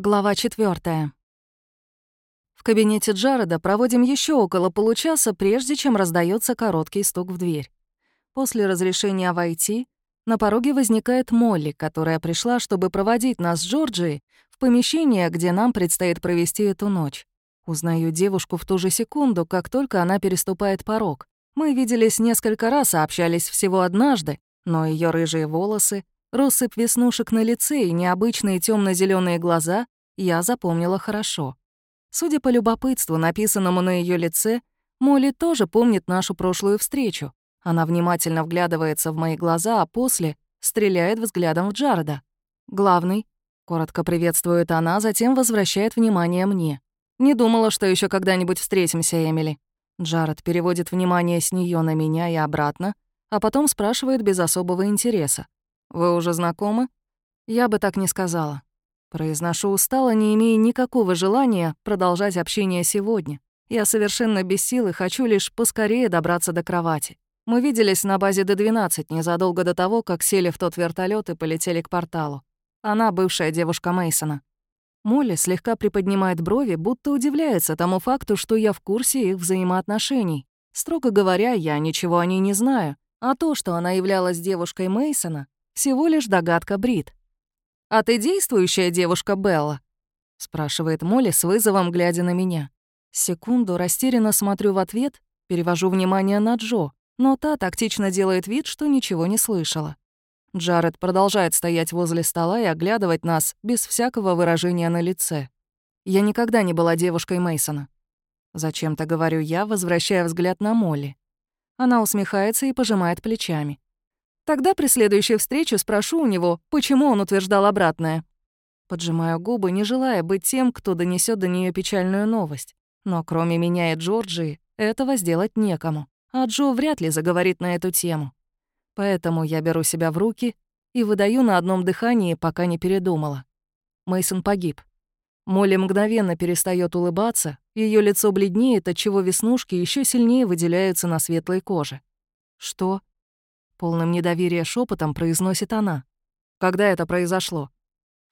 Глава 4. В кабинете Джареда проводим еще около получаса, прежде чем раздается короткий стук в дверь. После разрешения войти, на пороге возникает Молли, которая пришла, чтобы проводить нас с Джорджией в помещение, где нам предстоит провести эту ночь. Узнаю девушку в ту же секунду, как только она переступает порог. Мы виделись несколько раз, общались всего однажды, но ее рыжие волосы, Россыпь веснушек на лице и необычные темно зеленые глаза я запомнила хорошо. Судя по любопытству, написанному на ее лице, Молли тоже помнит нашу прошлую встречу. Она внимательно вглядывается в мои глаза, а после стреляет взглядом в Джареда. «Главный», — коротко приветствует она, затем возвращает внимание мне. «Не думала, что еще когда-нибудь встретимся, Эмили». Джаред переводит внимание с нее на меня и обратно, а потом спрашивает без особого интереса. Вы уже знакомы? Я бы так не сказала. Произношу устало, не имея никакого желания продолжать общение сегодня. Я совершенно без сил и хочу лишь поскорее добраться до кровати. Мы виделись на базе Д-12 незадолго до того, как сели в тот вертолет и полетели к порталу. Она бывшая девушка Мейсона. Молли слегка приподнимает брови, будто удивляется тому факту, что я в курсе их взаимоотношений. Строго говоря, я ничего о ней не знаю, а то, что она являлась девушкой Мейсона, всего лишь догадка Брит. «А ты действующая девушка Белла?» — спрашивает Молли с вызовом, глядя на меня. Секунду растерянно смотрю в ответ, перевожу внимание на Джо, но та тактично делает вид, что ничего не слышала. Джаред продолжает стоять возле стола и оглядывать нас без всякого выражения на лице. Я никогда не была девушкой Мейсона. Зачем-то говорю я, возвращая взгляд на Молли. Она усмехается и пожимает плечами. Тогда при следующей встрече спрошу у него, почему он утверждал обратное. Поджимаю губы, не желая быть тем, кто донесет до нее печальную новость. Но кроме меня и Джорджии, этого сделать некому. А Джо вряд ли заговорит на эту тему. Поэтому я беру себя в руки и выдаю на одном дыхании, пока не передумала. Мейсон погиб. Молли мгновенно перестает улыбаться, ее лицо бледнеет, отчего веснушки еще сильнее выделяются на светлой коже. Что? Полным недоверия шепотом произносит она. Когда это произошло?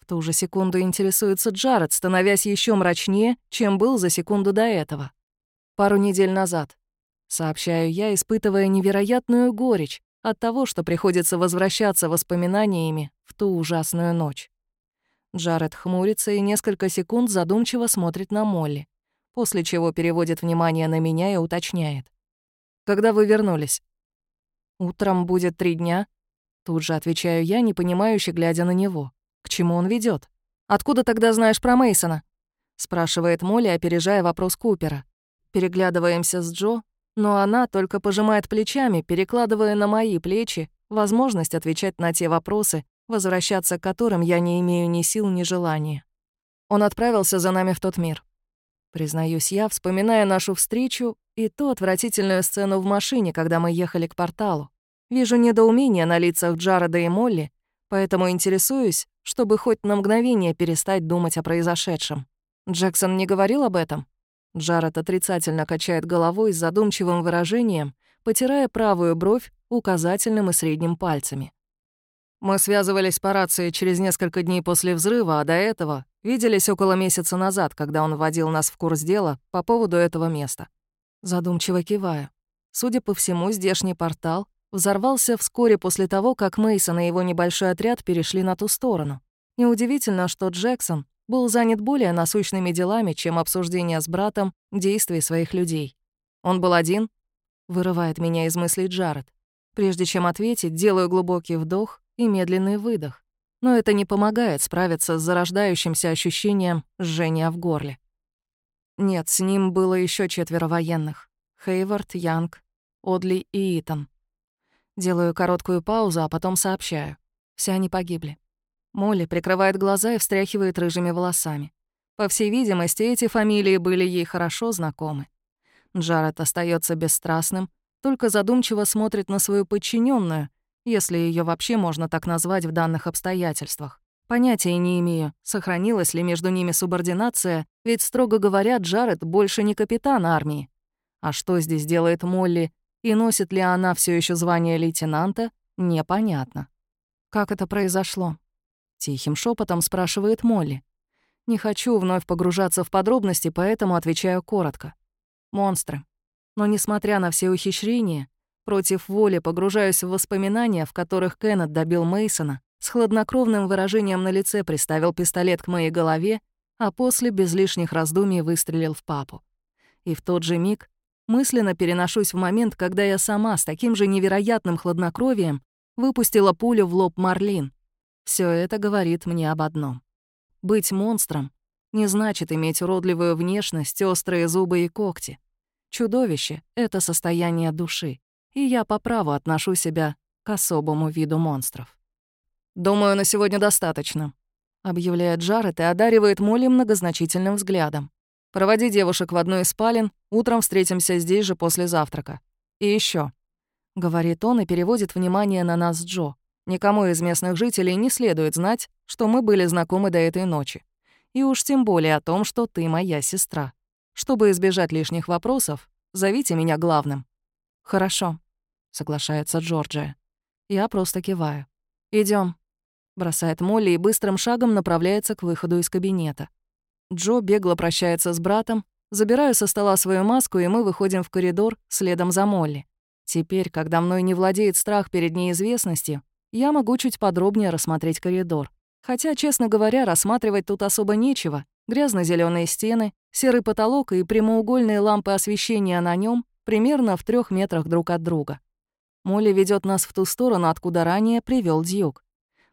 В ту же секунду интересуется Джаред, становясь еще мрачнее, чем был за секунду до этого. Пару недель назад. Сообщаю я, испытывая невероятную горечь от того, что приходится возвращаться воспоминаниями в ту ужасную ночь. Джаред хмурится и несколько секунд задумчиво смотрит на Молли, после чего переводит внимание на меня и уточняет. «Когда вы вернулись?» Утром будет три дня. Тут же отвечаю я, непонимающе глядя на него. К чему он ведет? Откуда тогда знаешь про Мейсона? спрашивает Молли, опережая вопрос Купера. Переглядываемся с Джо, но она только пожимает плечами, перекладывая на мои плечи возможность отвечать на те вопросы, возвращаться к которым я не имею ни сил, ни желания. Он отправился за нами в тот мир. Признаюсь я, вспоминая нашу встречу и ту отвратительную сцену в машине, когда мы ехали к порталу. Вижу недоумение на лицах Джареда и Молли, поэтому интересуюсь, чтобы хоть на мгновение перестать думать о произошедшем. Джексон не говорил об этом? Джаред отрицательно качает головой с задумчивым выражением, потирая правую бровь указательным и средним пальцами. Мы связывались по рации через несколько дней после взрыва, а до этого виделись около месяца назад, когда он вводил нас в курс дела по поводу этого места. Задумчиво киваю. Судя по всему, здешний портал взорвался вскоре после того, как Мейсон и его небольшой отряд перешли на ту сторону. Неудивительно, что Джексон был занят более насущными делами, чем обсуждение с братом действий своих людей. Он был один, вырывает меня из мыслей Джаред. Прежде чем ответить, делаю глубокий вдох и медленный выдох. Но это не помогает справиться с зарождающимся ощущением жжения в горле. Нет, с ним было еще четверо военных. Хейвард, Янг, Одли и Итан. Делаю короткую паузу, а потом сообщаю. Все они погибли. Молли прикрывает глаза и встряхивает рыжими волосами. По всей видимости, эти фамилии были ей хорошо знакомы. Джаред остается бесстрастным, только задумчиво смотрит на свою подчиненную, если ее вообще можно так назвать в данных обстоятельствах. Понятия не имею, сохранилась ли между ними субординация, ведь, строго говоря, Джаред больше не капитан армии. А что здесь делает Молли и носит ли она все еще звание лейтенанта, непонятно. «Как это произошло?» — тихим шепотом спрашивает Молли. Не хочу вновь погружаться в подробности, поэтому отвечаю коротко. Монстры. Но несмотря на все ухищрения, против воли погружаюсь в воспоминания, в которых Кеннет добил Мейсона, с хладнокровным выражением на лице приставил пистолет к моей голове, а после без лишних раздумий выстрелил в папу. И в тот же миг мысленно переношусь в момент, когда я сама с таким же невероятным хладнокровием выпустила пулю в лоб Марлин. Все это говорит мне об одном. Быть монстром не значит иметь уродливую внешность, острые зубы и когти. Чудовище — это состояние души, и я по праву отношу себя к особому виду монстров. «Думаю, на сегодня достаточно», — объявляет Джаред и одаривает Молли многозначительным взглядом. «Проводи девушек в одну из спален, утром встретимся здесь же после завтрака. И еще, говорит он и переводит внимание на нас Джо. «Никому из местных жителей не следует знать, что мы были знакомы до этой ночи. И уж тем более о том, что ты моя сестра». Чтобы избежать лишних вопросов, зовите меня главным». «Хорошо», — соглашается Джорджия. Я просто киваю. Идем, бросает Молли и быстрым шагом направляется к выходу из кабинета. Джо бегло прощается с братом, забираю со стола свою маску, и мы выходим в коридор следом за Молли. Теперь, когда мной не владеет страх перед неизвестностью, я могу чуть подробнее рассмотреть коридор. Хотя, честно говоря, рассматривать тут особо нечего. грязно зеленые стены, серый потолок и прямоугольные лампы освещения на нем примерно в трех метрах друг от друга. Молли ведет нас в ту сторону, откуда ранее привел Дьюк.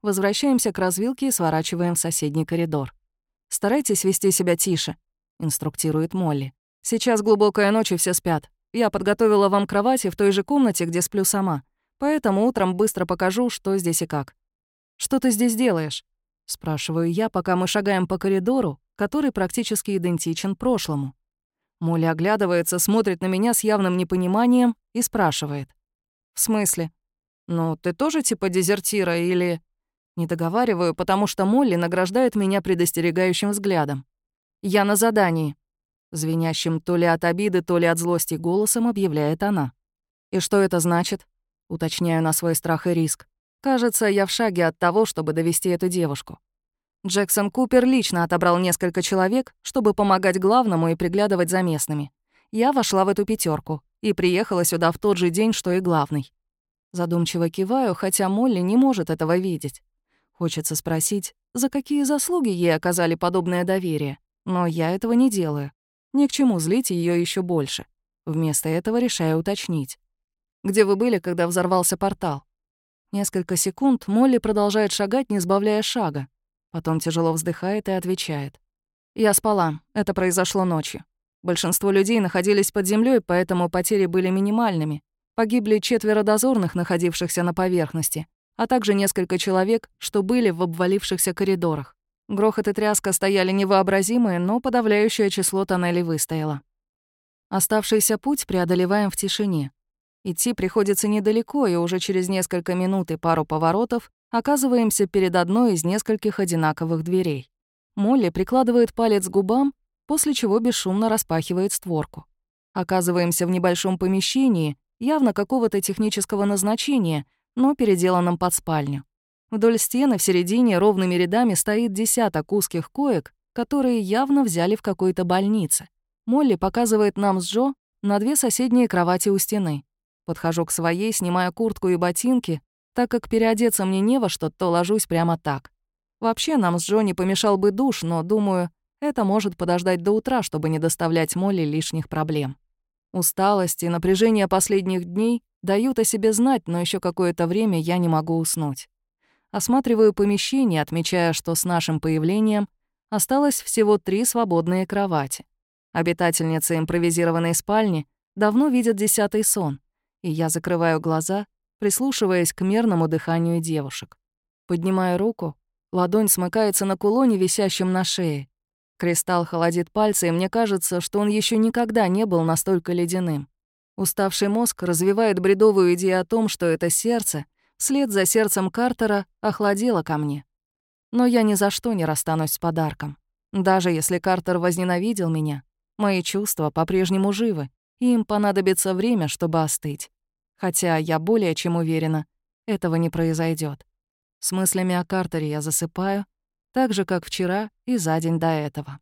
Возвращаемся к развилке и сворачиваем в соседний коридор. «Старайтесь вести себя тише», — инструктирует Молли. «Сейчас глубокая ночь, и все спят. Я подготовила вам кровати в той же комнате, где сплю сама. Поэтому утром быстро покажу, что здесь и как. Что ты здесь делаешь?» Спрашиваю я, пока мы шагаем по коридору, который практически идентичен прошлому. Молли оглядывается, смотрит на меня с явным непониманием и спрашивает. «В смысле? Ну, ты тоже типа дезертира или...» Не договариваю, потому что Молли награждает меня предостерегающим взглядом. «Я на задании», — звенящим то ли от обиды, то ли от злости голосом объявляет она. «И что это значит?» — уточняю на свой страх и риск. Кажется, я в шаге от того, чтобы довести эту девушку. Джексон Купер лично отобрал несколько человек, чтобы помогать главному и приглядывать за местными. Я вошла в эту пятерку и приехала сюда в тот же день, что и главный. Задумчиво киваю, хотя Молли не может этого видеть. Хочется спросить, за какие заслуги ей оказали подобное доверие, но я этого не делаю. Ни к чему злить ее еще больше. Вместо этого решаю уточнить. «Где вы были, когда взорвался портал?» Несколько секунд Молли продолжает шагать, не сбавляя шага. Потом тяжело вздыхает и отвечает. «Я спала. Это произошло ночью. Большинство людей находились под землей, поэтому потери были минимальными. Погибли четверо дозорных, находившихся на поверхности, а также несколько человек, что были в обвалившихся коридорах. Грохот и тряска стояли невообразимые, но подавляющее число тоннелей выстояло. Оставшийся путь преодолеваем в тишине. Идти приходится недалеко, и уже через несколько минут и пару поворотов оказываемся перед одной из нескольких одинаковых дверей. Молли прикладывает палец к губам, после чего бесшумно распахивает створку. Оказываемся в небольшом помещении, явно какого-то технического назначения, но переделанном под спальню. Вдоль стены в середине ровными рядами стоит десяток узких коек, которые явно взяли в какой-то больнице. Молли показывает нам с Джо на две соседние кровати у стены. Подхожу к своей, снимая куртку и ботинки, так как переодеться мне не во что, то ложусь прямо так. Вообще нам с Джонни помешал бы душ, но, думаю, это может подождать до утра, чтобы не доставлять Молли лишних проблем. Усталость и напряжение последних дней дают о себе знать, но еще какое-то время я не могу уснуть. Осматриваю помещение, отмечая, что с нашим появлением осталось всего три свободные кровати. Обитательницы импровизированной спальни давно видят десятый сон — и я закрываю глаза, прислушиваясь к мерному дыханию девушек. Поднимаю руку, ладонь смыкается на кулоне, висящем на шее. Кристалл холодит пальцы, и мне кажется, что он еще никогда не был настолько ледяным. Уставший мозг развивает бредовую идею о том, что это сердце, вслед за сердцем Картера, охладело ко мне. Но я ни за что не расстанусь с подарком. Даже если Картер возненавидел меня, мои чувства по-прежнему живы, и им понадобится время, чтобы остыть. Хотя я более чем уверена, этого не произойдет. С мыслями о Картере я засыпаю, так же, как вчера и за день до этого.